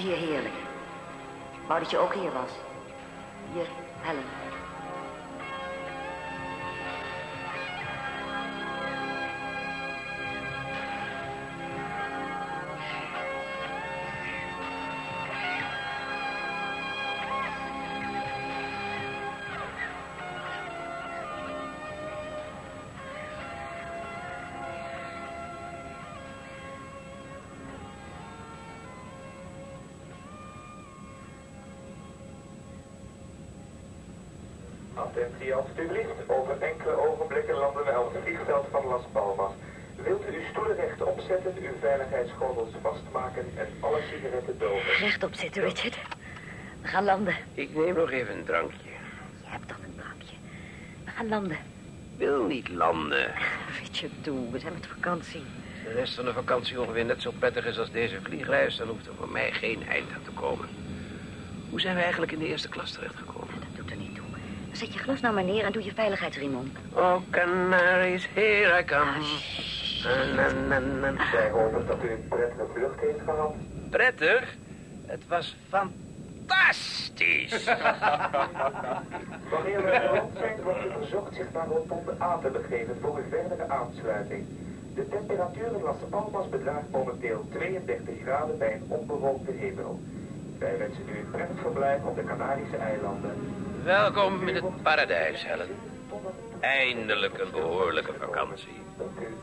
hier heerlijk. Wou dat je ook hier was. Attentie alstublieft. Over enkele ogenblikken landen we op het vliegveld van Las Palmas. Wilt u uw stoelen recht opzetten, uw veiligheidsgordels vastmaken en alle sigaretten doven? Rechtop zitten, Richard. We gaan landen. Ik neem nog even een drankje. Je hebt toch een drankje. We gaan landen. Wil niet landen. Richard, doe. We zijn met vakantie. De rest van de vakantie ongeveer net zo prettig is als deze vliegreis... dan hoeft er voor mij geen eind aan te komen. Hoe zijn we eigenlijk in de eerste klas terechtgekomen? Zet je glas nou maar neer en doe je veiligheidsriem om. Oh, canaries, here I come. Na, na, na, na. Wij hopen dat u een prettige vlucht heeft gehad. Prettig? Het was fantastisch. Wanneer we rond zijn, wordt u verzocht zich naar rotonde A te begeven voor uw verdere aansluiting. De temperatuur in Las Palmas bedraagt momenteel 32 graden bij een onbewolkte hemel. Wij wensen u een prettig verblijf op de Canarische eilanden. Welkom in het paradijs, Helen. Eindelijk een behoorlijke vakantie. Dank u.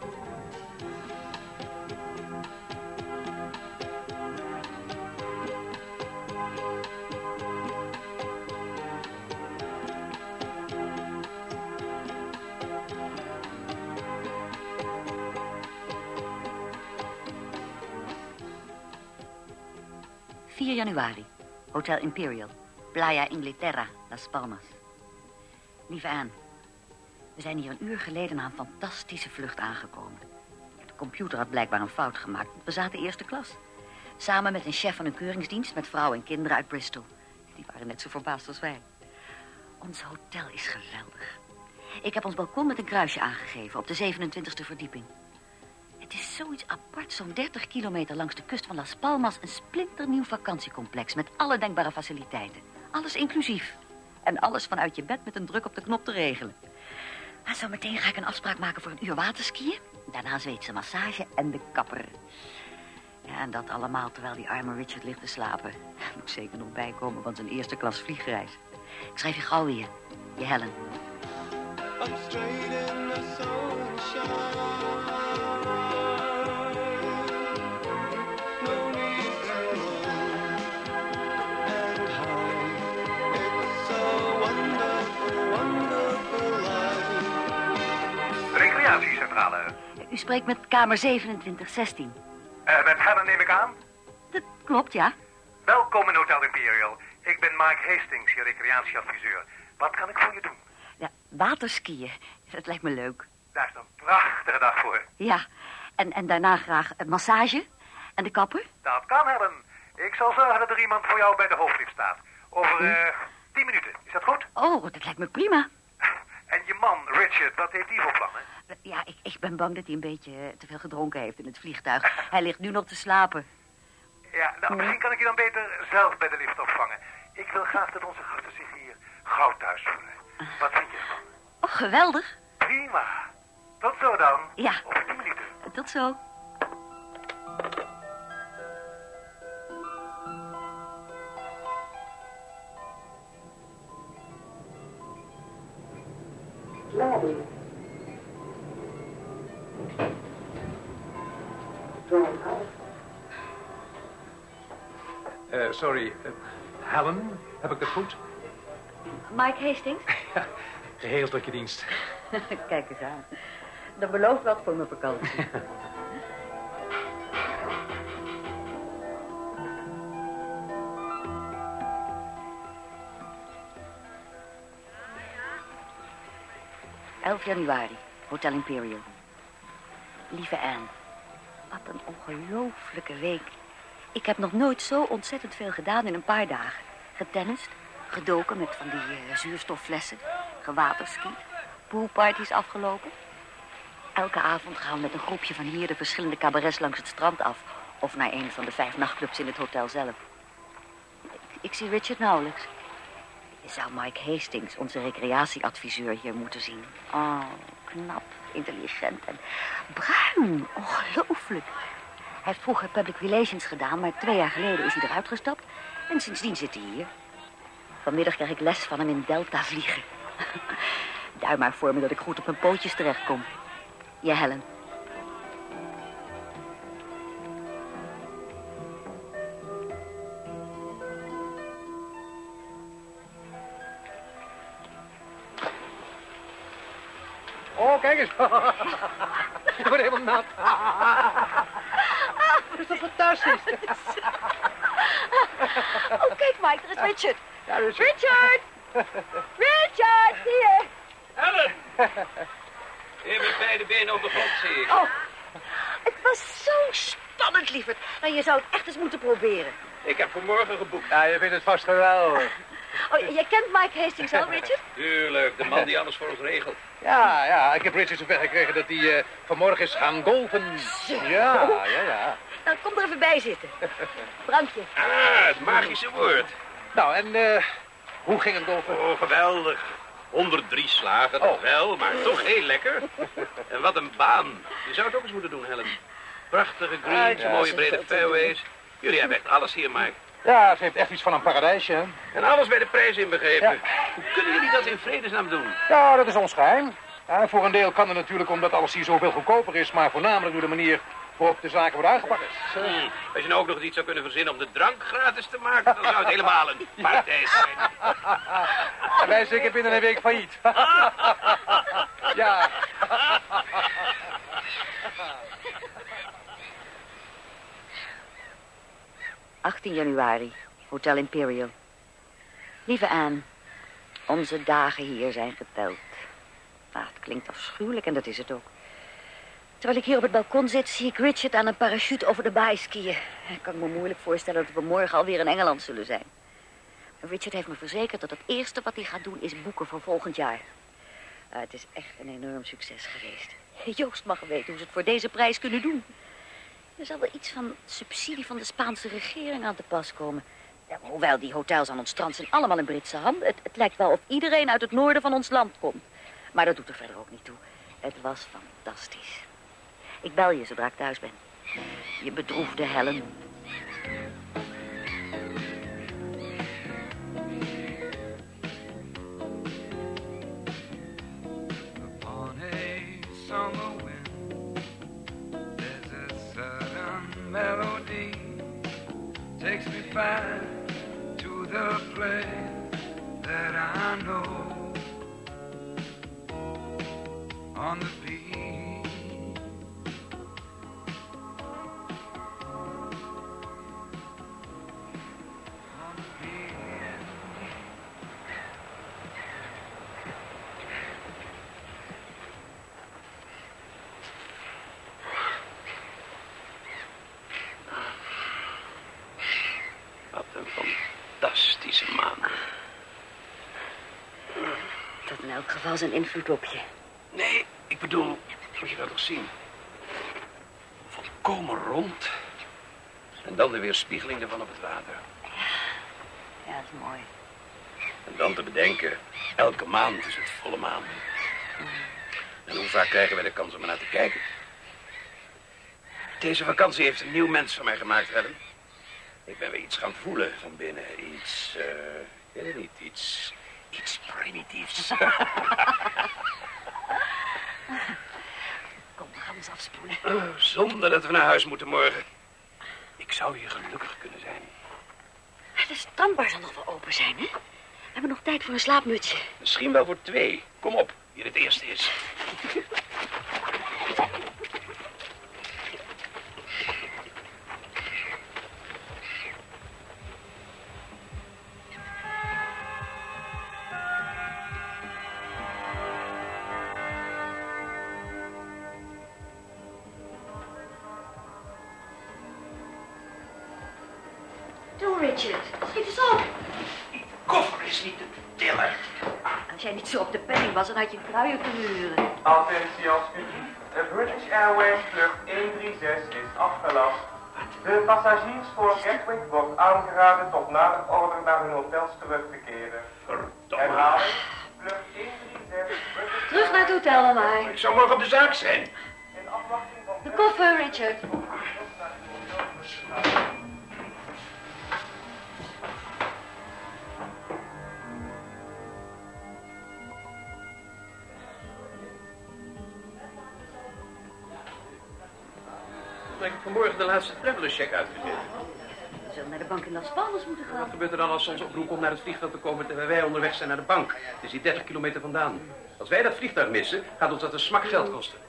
...4 januari. Hotel Imperial. Playa Inglaterra, Las Palmas. Lieve Anne. We zijn hier een uur geleden na een fantastische vlucht aangekomen. De computer had blijkbaar een fout gemaakt. We zaten eerste klas. Samen met een chef van een keuringsdienst met vrouwen en kinderen uit Bristol. Die waren net zo verbaasd als wij. Ons hotel is geweldig. Ik heb ons balkon met een kruisje aangegeven op de 27e verdieping. Het is zoiets apart, zo'n 30 kilometer langs de kust van Las Palmas... een splinternieuw vakantiecomplex met alle denkbare faciliteiten. Alles inclusief. En alles vanuit je bed met een druk op de knop te regelen. Maar zo meteen ga ik een afspraak maken voor een uur waterskiën. Daarna Zweedse massage en de kapper. Ja, en dat allemaal terwijl die arme Richard ligt te slapen. Moet zeker nog bijkomen van zijn eerste klas vliegreis. Ik schrijf je gauw weer. Je Helen. U spreekt met kamer 2716. Eh, met Helen neem ik aan. Dat klopt, ja. Welkom in Hotel Imperial. Ik ben Mike Hastings, je recreatieadviseur. Wat kan ik voor je doen? Ja, waterskiën. Dat lijkt me leuk. Daar is een prachtige dag voor. Ja, en, en daarna graag een massage en de kapper. Dat kan, Helen. Ik zal zorgen dat er iemand voor jou bij de hoofdlift staat. Over eh, tien minuten. Is dat goed? Oh, dat lijkt me prima. En je man, Richard, wat heeft hij voor plannen? Ja, ik, ik ben bang dat hij een beetje eh, te veel gedronken heeft in het vliegtuig. Hij ligt nu nog te slapen. Ja, nou, misschien kan ik je dan beter zelf bij de lift opvangen. Ik wil graag dat onze gasten zich hier gauw thuis voelen. Wat vind je ervan? Oh, geweldig. Prima. Tot zo dan. Ja. Over tien minuten. Tot zo. Eh, sorry, eh, Helen, heb ik dat goed? Mike Hastings? Geheel tot je dienst. Kijk eens aan. Dat belooft wat voor mijn vakantie. ...11 januari, Hotel Imperial. Lieve Anne, wat een ongelooflijke week. Ik heb nog nooit zo ontzettend veel gedaan in een paar dagen. Getennist, gedoken met van die eh, zuurstofflessen, gewaterskied, poolparties afgelopen. Elke avond gaan we met een groepje van hier de verschillende cabarets langs het strand af... of naar een van de vijf nachtclubs in het hotel zelf. Ik zie Richard nauwelijks. Je zou Mike Hastings, onze recreatieadviseur, hier moeten zien. Oh, knap, intelligent en bruin. Ongelooflijk. Hij heeft vroeger public relations gedaan, maar twee jaar geleden is hij eruit gestapt. En sindsdien zit hij hier. Vanmiddag krijg ik les van hem in Delta vliegen. Duim maar voor me dat ik goed op mijn pootjes terechtkom. Ja, Helen. Richard. Ja, dus... Richard! Richard, hier! Helen! Hier met beide benen op de grond, zie ik. Oh, het was zo spannend, lieverd. Nou, je zou het echt eens moeten proberen. Ik heb vanmorgen geboekt. Ja, je vindt het vast geweldig. Oh, jij kent Mike Hastings al, Richard? Tuurlijk, de man die alles voor ons regelt. Ja, ja, ik heb Richard zover gekregen dat hij eh, vanmorgen is gaan golven. Ja, ja, ja. Nou, kom er even bij zitten. Drankje. Ah, het magische woord. Nou, en eh, hoe ging het golven? Oh, geweldig. 103 slagen, Oh. wel, maar toch heel lekker. En wat een baan. Je zou het ook eens moeten doen, Helen. Prachtige greens, Ja, mooie brede fairways. Jullie hebben echt alles hier, Mike. Ja, ze heeft echt iets van een paradijsje. hè? En alles bij de prijs inbegrepen. Ja. Hoe kunnen jullie dat in vredesnaam doen? Ja, dat is ons geheim. Ja, voor een deel kan het natuurlijk omdat alles hier zoveel goedkoper is, maar voornamelijk door de manier waarop de zaken worden aangepakt. Hmm, Als je nou ook nog iets zou kunnen verzinnen om de drank gratis te maken, dan zou het helemaal een paradijs zijn. En wij zeker binnen een week failliet. ja. 18 januari, Hotel Imperial. Lieve Anne, onze dagen hier zijn geteld. Nou, het klinkt afschuwelijk en dat is het ook. Terwijl ik hier op het balkon zit, zie ik Richard aan een parachute over de baai skiën. Ik kan me moeilijk voorstellen dat we morgen alweer in Engeland zullen zijn. Richard heeft me verzekerd dat het eerste wat hij gaat doen is boeken voor volgend jaar. Ah, het is echt een enorm succes geweest. Joost mag weten hoe ze het voor deze prijs kunnen doen. Er zal wel iets van subsidie van de Spaanse regering aan te pas komen. Ja, hoewel die hotels aan ons strand zijn allemaal in Britse handen. Het, het lijkt wel of iedereen uit het noorden van ons land komt. Maar dat doet er verder ook niet toe. Het was fantastisch. Ik bel je zodra ik thuis ben. Je bedroefde Helen. Het had in elk geval zijn invloed op je. Nee, ik bedoel, moet je dat nog zien? Volkomen rond. En dan de weerspiegeling ervan op het water. Ja, dat is mooi. En dan te bedenken, elke maand is het volle maan. En hoe vaak krijgen wij de kans om er naar te kijken? Deze vakantie heeft een nieuw mens van mij gemaakt, Helen. Ik ben weer iets gaan voelen van binnen. Iets, eh, ik weet het niet, iets, iets primitiefs. Kom, we gaan eens afspoelen. Oh, Zonder dat we naar huis moeten morgen. Ik zou hier gelukkig kunnen zijn. De strandbar zal nog wel open zijn, hè? We hebben nog tijd voor een slaapmutsje. Misschien wel voor twee. Kom op, hier het eerste is. Had je een kruier kunnen huren. Attentie alsjeblieft. De British Airways vlucht 136 is afgelast. De passagiers voor Gatwick wordt aangeraden tot nader order naar hun hotels terug te keren. Herhaling, vlucht 136, Terug naar het hotel dan maar. Ik zou morgen op de zaak zijn. in afwachting van... De koffer, Richard. Maar ik heb vanmorgen de laatste traveler check uitgegeven. We zullen naar de bank in Las Palmas moeten Wat gaan. gebeurt er dan als ze ons oproepen om naar het vliegveld te komen terwijl wij onderweg zijn naar de bank? Het is hier 30 kilometer vandaan. Als wij dat vliegtuig missen, gaat ons dat een smak geld kosten.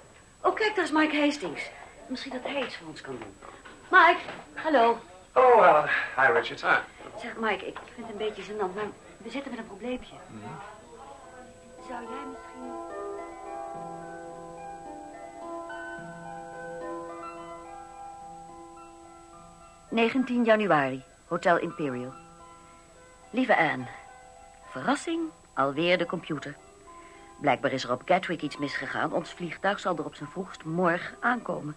Oh, kijk, daar is Mike Hastings. Misschien dat hij iets voor ons kan doen. Mike, hallo. Oh, Alan. Hi, Richard. Ah, Zeg, Mike, ik vind het een beetje gênant, maar we zitten met een probleempje. Zou jij 19 januari, Hotel Imperial. Lieve Anne, verrassing, alweer de computer. Blijkbaar is er op Gatwick iets misgegaan. Ons vliegtuig zal er op zijn vroegst morgen aankomen.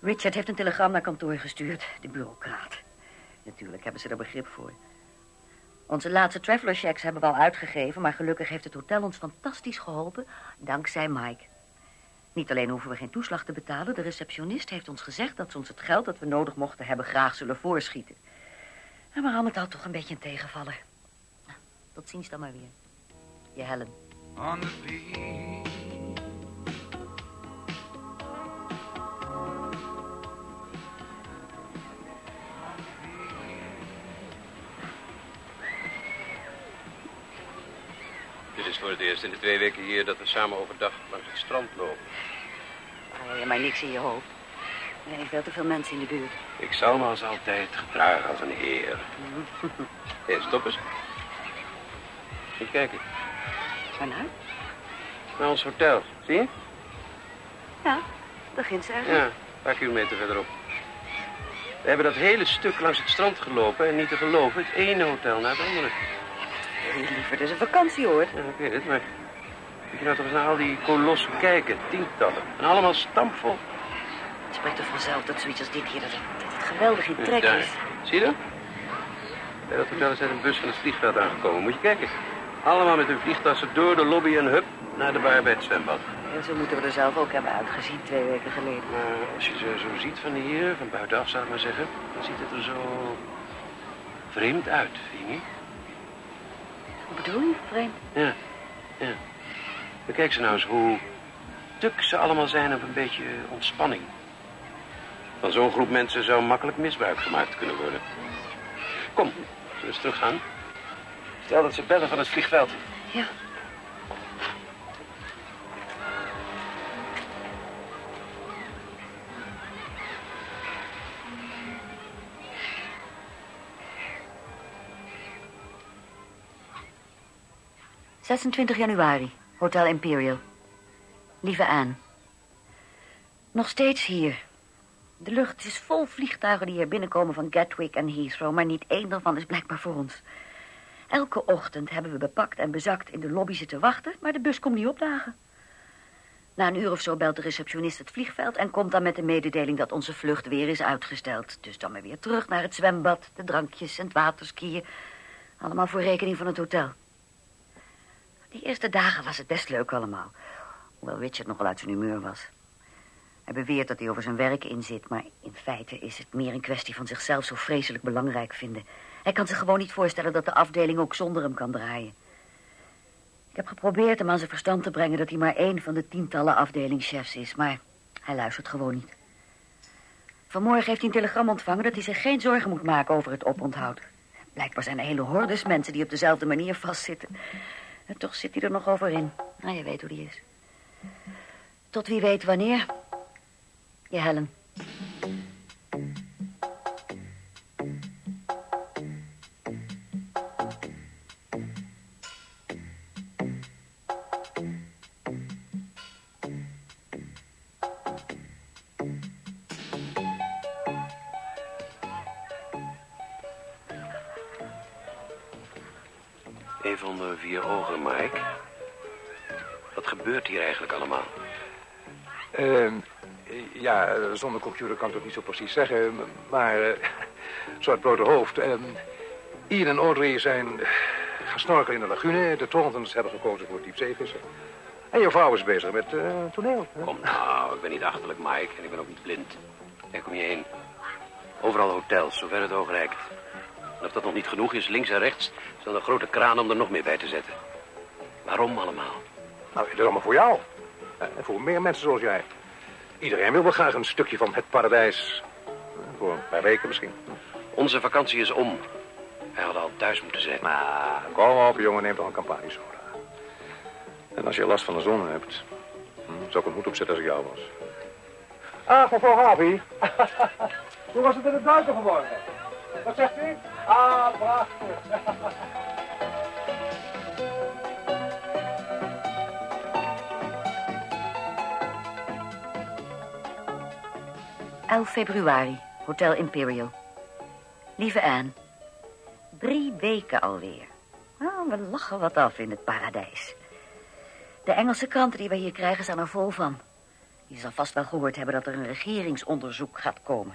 Richard heeft een telegram naar kantoor gestuurd, de bureaucraat. Natuurlijk hebben ze er begrip voor. Onze laatste traveler checks hebben we al uitgegeven, maar gelukkig heeft het hotel ons fantastisch geholpen, dankzij Mike. Niet alleen hoeven we geen toeslag te betalen, de receptionist heeft ons gezegd dat ze ons het geld dat we nodig mochten hebben graag zullen voorschieten. En maar al met al toch een beetje een tegenvaller. Nou, tot ziens dan maar weer. Je Helen. Dit is voor het eerst in de twee weken hier dat we samen overdag langs het strand lopen. Hou je maar niks in je hoofd. Er zijn veel te veel mensen in de buurt. Ik zal me als altijd gedragen als een heer. Hé, stop eens. Moet kijken. Waarnaar? Naar ons hotel, zie je? Ja, begint ze ergens. Ja, een paar kilometer verderop. We hebben dat hele stuk langs het strand gelopen en niet te geloven, het ene hotel naar het andere. Liever, is een vakantie hoor. Ja, ik weet het, maar moet je nou toch eens naar al die kolossen kijken, tientallen. En allemaal stampvol. Het spreekt er vanzelf dat zoiets als dit hier, dat het, geweldig in trek is. Zie je dat? Bij dat hotel is net een bus van het vliegveld aangekomen. Moet je kijken. Allemaal met hun vliegtassen door de lobby en hup naar de bar bij het zwembad. En zo moeten we er zelf ook hebben uitgezien twee weken geleden. Maar als je ze zo ziet van hier, van buitenaf zou ik maar zeggen, dan ziet het er zo vreemd uit, vind je niet? Hoe bedoel je, vreemd? Ja, ja. Maar kijk ze nou eens hoe tuk ze allemaal zijn op een beetje ontspanning. Van zo'n groep mensen zou makkelijk misbruik gemaakt kunnen worden. Kom, zullen we eens teruggaan? Stel dat ze bellen van het vliegveld. Ja. ...26 januari, Hotel Imperial. Lieve Anne. Nog steeds hier. De lucht is vol vliegtuigen die hier binnenkomen van Gatwick en Heathrow... maar niet één daarvan is blijkbaar voor ons. Elke ochtend hebben we bepakt en bezakt in de lobby zitten wachten... maar de bus komt niet opdagen. Na een uur of zo belt de receptionist het vliegveld... en komt dan met de mededeling dat onze vlucht weer is uitgesteld. Dus dan maar weer terug naar het zwembad, de drankjes en het waterskiën. Allemaal voor rekening van het hotel. Die eerste dagen was het best leuk allemaal. Hoewel Richard nogal uit zijn humeur was. Hij beweert dat hij over zijn werk inzit... maar in feite is het meer een kwestie van zichzelf zo vreselijk belangrijk vinden. Hij kan zich gewoon niet voorstellen dat de afdeling ook zonder hem kan draaien. Ik heb geprobeerd hem aan zijn verstand te brengen... dat hij maar één van de tientallen afdelingschefs is... maar hij luistert gewoon niet. Vanmorgen heeft hij een telegram ontvangen... dat hij zich geen zorgen moet maken over het oponthoud. Blijkbaar zijn er hele hordes mensen die op dezelfde manier vastzitten... En toch zit hij er nog over in. Nou, je weet hoe die is. Tot wie weet wanneer. Je Helen. Niet zo precies zeggen. Maar, eh soort blote hoofd. ehm, Ian en Audrey zijn eh, gaan snorkelen in de lagune. De Thorntons hebben gekozen voor diepzeevissen. En je vrouw is bezig met eh, toneel. hè? Kom nou, ik ben niet achterlijk, Mike. En ik ben ook niet blind. Kijk om je heen. Overal hotels, zover het oog reikt. En of dat nog niet genoeg is, links en rechts... staan er grote kranen om er nog meer bij te zetten. Waarom allemaal? Nou, dit is allemaal voor jou. En voor meer mensen zoals jij. Iedereen wil wel graag een stukje van het paradijs. Voor een paar weken misschien. Onze vakantie is om. Wij hadden al thuis moeten zijn. Maar kom op, jongen, neem toch een Campari soda. En als je last van de zon hebt, hm, zou ik een hoed opzetten als ik jou was. Ah, mevrouw Harvey. Hoe was het in het buiten geworden? Wat zegt u? Ah, prachtig. 11 februari, Hotel Imperial. Lieve Anne, drie weken alweer. Oh, we lachen wat af in het paradijs. De Engelse kranten die we hier krijgen staan er vol van. Je zal vast wel gehoord hebben dat er een regeringsonderzoek gaat komen.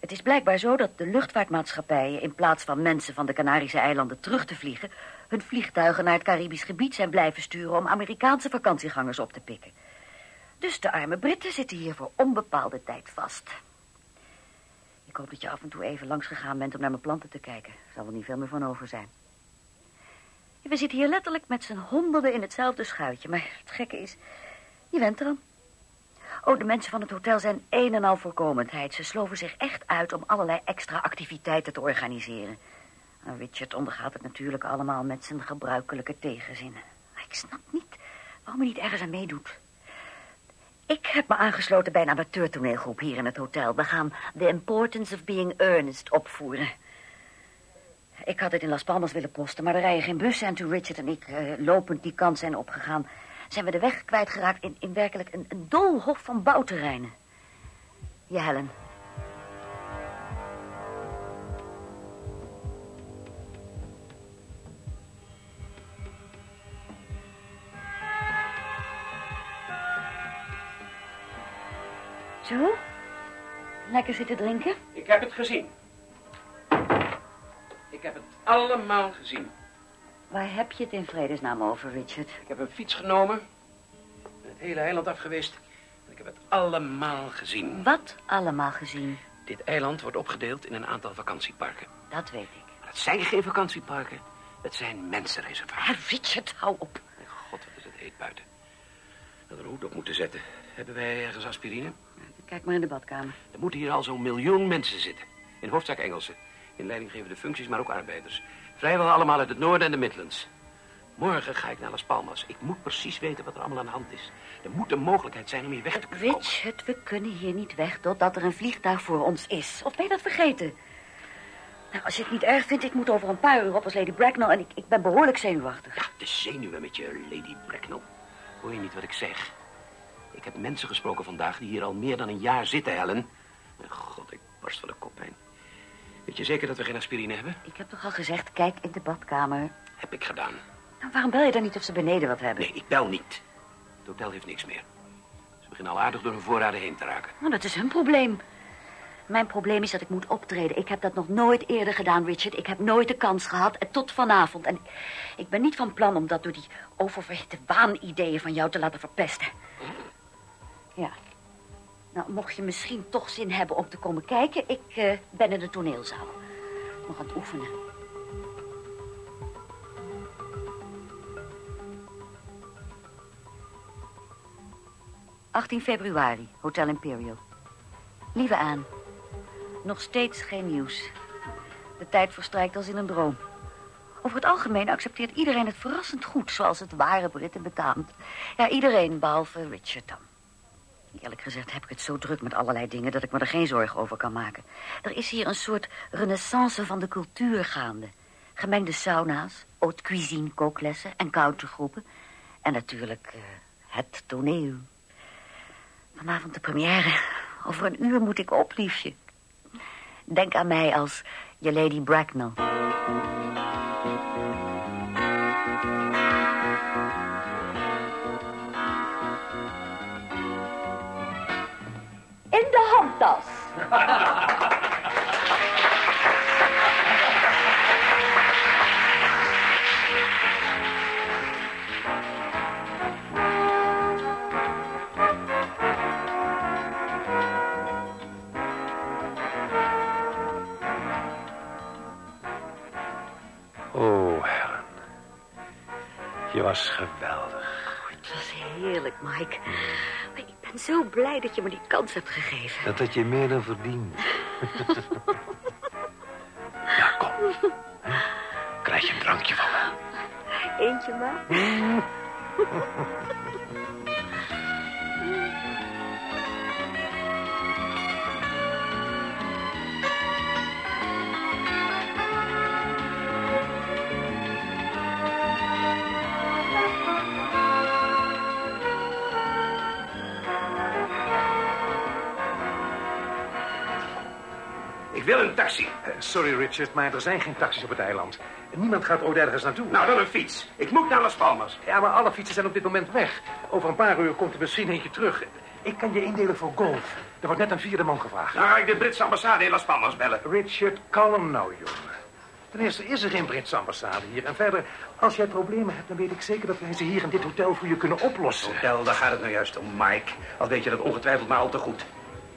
Het is blijkbaar zo dat de luchtvaartmaatschappijen... in plaats van mensen van de Canarische eilanden terug te vliegen... hun vliegtuigen naar het Caribisch gebied zijn blijven sturen... om Amerikaanse vakantiegangers op te pikken. Dus de arme Britten zitten hier voor onbepaalde tijd vast. Ik hoop dat je af en toe even langs gegaan bent om naar mijn planten te kijken. Er zal wel niet veel meer van over zijn. We zitten hier letterlijk met z'n honderden in hetzelfde schuitje. Maar het gekke is, je bent eraan. Oh, de mensen van het hotel zijn een en al voorkomendheid. Ze sloven zich echt uit om allerlei extra activiteiten te organiseren. En Richard ondergaat het natuurlijk allemaal met zijn gebruikelijke tegenzinnen. Maar ik snap niet waarom hij niet ergens aan meedoet. Ik heb me aangesloten bij een amateurtoneelgroep hier in het hotel. We gaan The Importance of Being Earnest opvoeren. Ik had het in Las Palmas willen posten, maar er rijden geen bussen. En toen Richard en ik eh, lopend die kant zijn opgegaan... zijn we de weg kwijtgeraakt in, in werkelijk een, een doolhof van bouwterreinen. Ja, Helen. Zo? Lekker zitten drinken? Ik heb het gezien. Ik heb het allemaal gezien. Waar heb je het in vredesnaam over, Richard? Ik heb een fiets genomen. Het hele eiland af geweest. En ik heb het allemaal gezien. Wat allemaal gezien? Dit eiland wordt opgedeeld in een aantal vakantieparken. Dat weet ik. Maar het zijn geen vakantieparken. Het zijn mensenreservaten. Ah, Richard, hou op. Mijn God, wat is het heet buiten. Dat we een hoed op moeten zetten. Hebben wij ergens aspirine? Kijk maar in de badkamer. Er moeten hier al zo'n miljoen mensen zitten. In hoofdzaak Engelsen. In leidinggevende functies, maar ook arbeiders. Vrijwel allemaal uit het noorden en de Midlands. Morgen ga ik naar Las Palmas. Ik moet precies weten wat er allemaal aan de hand is. Er moet een mogelijkheid zijn om hier weg te kunnen komen. Richard, we kunnen hier niet weg totdat er een vliegtuig voor ons is. Of ben je dat vergeten? Nou, als je het niet erg vindt, ik moet over een paar uur op als Lady Bracknell... en ik, ik ben behoorlijk zenuwachtig. Ja, de zenuwen met je, Lady Bracknell. Hoor je niet wat ik zeg? Ik heb mensen gesproken vandaag die hier al meer dan een jaar zitten, Helen. Mijn God, ik barst van de koppijn. Weet je zeker dat we geen aspirine hebben? Ik heb toch al gezegd, kijk in de badkamer. Heb ik gedaan. Nou, waarom bel je dan niet of ze beneden wat hebben? Nee, ik bel niet. Het hotel heeft niks meer. Ze beginnen al aardig door hun voorraden heen te raken. Nou, dat is hun probleem. Mijn probleem is dat ik moet optreden. Ik heb dat nog nooit eerder gedaan, Richard. Ik heb nooit de kans gehad, en tot vanavond. En ik ben niet van plan om dat door die oververhitte waanideeën van jou te laten verpesten. Ja. Nou, mocht je misschien toch zin hebben om te komen kijken... ik eh, ben in de toneelzaal. Nog aan het oefenen. ...18 februari, Hotel Imperial. Lieve Aan, nog steeds geen nieuws. De tijd verstrijkt als in een droom. Over het algemeen accepteert iedereen het verrassend goed... zoals het ware Britten betaamt. Ja, iedereen, behalve Richard dan. Eerlijk gezegd heb ik het zo druk met allerlei dingen... dat ik me er geen zorgen over kan maken. Er is hier een soort renaissance van de cultuur gaande. Gemengde sauna's, haute cuisine kooklessen en countrygroepen. En natuurlijk eh, het toneel. Vanavond de première. Over een uur moet ik op, liefje. Denk aan mij als je Lady Bracknell. Je was kans hebt gegeven. Dat had je meer dan verdiend. ja, kom. Krijg je een drankje van me? Eentje maar. wil een taxi. Eh, Sorry, Richard, maar er zijn geen taxis op het eiland. Niemand gaat ooit ergens naartoe. Nou, dan een fiets. Ik moet naar Las Palmas. Ja, maar alle fietsen zijn op dit moment weg. Over een paar uur komt er misschien eentje terug. Ik kan je indelen voor golf. Er wordt net een vierde man gevraagd. Dan ga ik de Britse ambassade in Las Palmas bellen. Richard, kalm nou, jongen. Ten eerste is er geen Britse ambassade hier. En verder, als jij problemen hebt, dan weet ik zeker dat wij ze hier in dit hotel voor je kunnen oplossen. Hotel, daar gaat het nou juist om, Mike. Al weet je dat ongetwijfeld maar al te goed.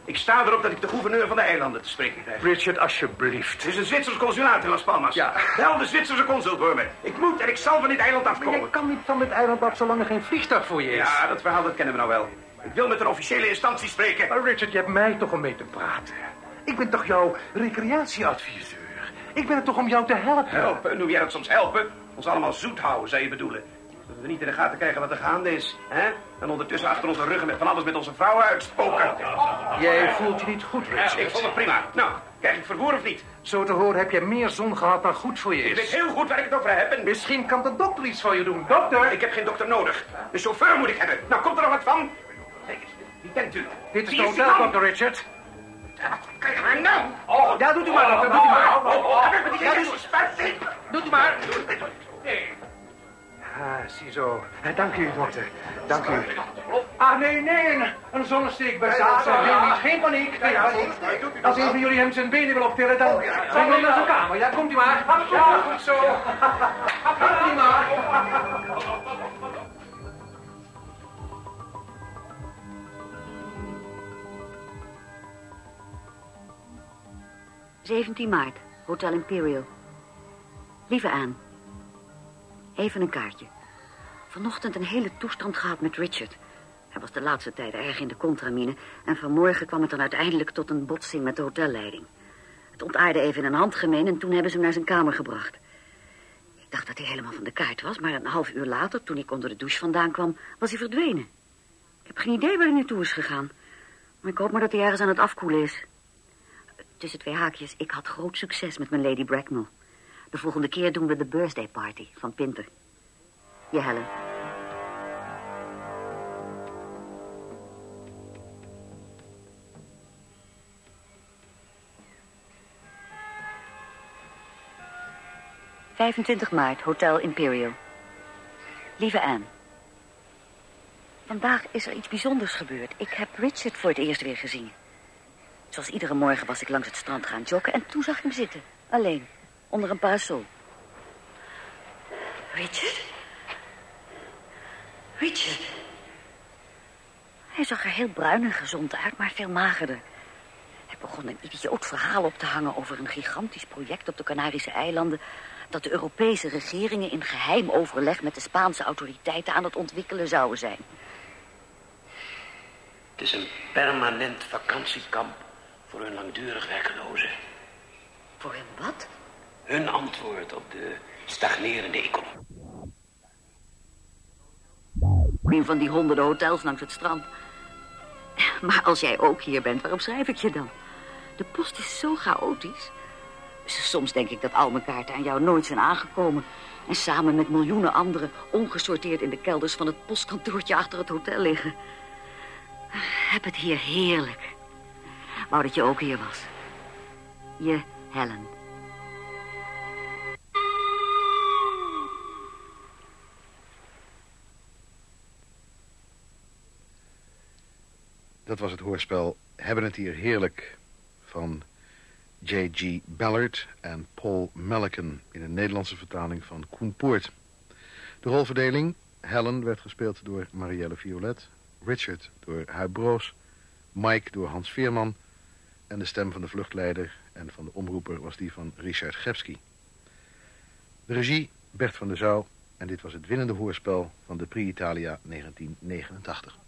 Ik sta erop dat ik de gouverneur van de eilanden te spreken krijg. Richard, alsjeblieft. Het is een Zwitsers consulaat in Las Palmas. Ja. Bel de Zwitserse consul voor me. Ik moet en ik zal van dit eiland Maar afkomen. je kan niet van dit eiland af zolang er geen vliegtuig voor je is. Ja, dat verhaal dat kennen we nou wel. Ik wil met een officiële instantie spreken. Maar Richard, je hebt mij toch om mee te praten. Ik ben toch jouw recreatieadviseur. Ik ben er toch om jou te helpen. Helpen? Noem jij dat soms helpen? Ons allemaal zoet houden, zou je bedoelen. We niet in de gaten krijgen wat er gaande is. Hè? En ondertussen achter onze ruggen met van alles met onze vrouwen uitspoken. Jij voelt je niet goed, Ja, Richard. ik vond het prima. Nou, krijg ik vervoer of niet? Zo te horen heb jij meer zon gehad dan goed voor je Ik weet is. heel goed waar ik het over heb. En Misschien kan de dokter iets voor je doen. Dokter! ik heb geen dokter nodig. De chauffeur moet ik hebben. Nou, komt er nog wat van? Kijk eens, wie bent u? Dit is de die man? hoteldokter, Richard. Kijk maar nou. Oh, ja, doet u maar, dokter. Doet u maar. Oh, oh, oh, Ja, dus- spijt. Doet u maar. Ah, ziezo. Eh, Dank u, dokter. Dank u. Ah, nee, nee. Een, een zonnesteek bij zaterdag. Nee, niet. Geen paniek. Geen paniek. Als een van jullie hem zijn benen wil optillen, dan zijn we naar zijn kamer. Ja, komt u maar. Ja, goed zo. Gaat u maar. 17 maart, Hotel Imperial. Lieve Anne, even een kaartje. Vanochtend een hele toestand gehad met Richard. Hij was de laatste tijd erg in de contramine... en vanmorgen kwam het dan uiteindelijk tot een botsing met de hotelleiding. Het ontaarde even in een handgemeen en toen hebben ze hem naar zijn kamer gebracht. Ik dacht dat hij helemaal van de kaart was, maar een half uur later... toen ik onder de douche vandaan kwam, was hij verdwenen. Ik heb geen idee waar hij naartoe is gegaan. Maar ik hoop maar dat hij ergens aan het afkoelen is. Tussen twee haakjes, ik had groot succes met mijn Lady Bracknell. De volgende keer doen we de birthday party van Pinter. Je Helen. ...25 maart, Hotel Imperial. Lieve Anne. Vandaag is er iets bijzonders gebeurd. Ik heb Richard voor het eerst weer gezien. Zoals iedere morgen was ik langs het strand gaan joggen... en toen zag ik hem zitten, alleen, onder een parasol. Richard? Richard? Hij zag er heel bruin en gezond uit, maar veel magerder. Hij begon een idioot verhaal op te hangen over een gigantisch project op de Canarische eilanden... dat de Europese regeringen in geheim overleg met de Spaanse autoriteiten aan het ontwikkelen zouden zijn. Het is een permanent vakantiekamp voor hun langdurig werklozen. Voor hem wat? Hun antwoord op de stagnerende economie. Een van die honderden hotels langs het strand. Maar als jij ook hier bent, waarom schrijf ik je dan? De post is zo chaotisch. Soms denk ik dat al mijn kaarten aan jou nooit zijn aangekomen. En samen met miljoenen anderen ongesorteerd in de kelders van het postkantoortje achter het hotel liggen. Heb het hier heerlijk. Wou dat je ook hier was. Je Helen. Dat was het hoorspel hebben het hier heerlijk van J.G. Ballard en Paul Mellican in een Nederlandse vertaling van Koen Poort. De rolverdeling, Helen werd gespeeld door Marielle Violet, Richard door Huib Broos, Mike door Hans Veerman en de stem van de vluchtleider en van de omroeper was die van Richard Gebski. De regie Bert van der Zouw en dit was het winnende hoorspel van de Prix Italia 1989.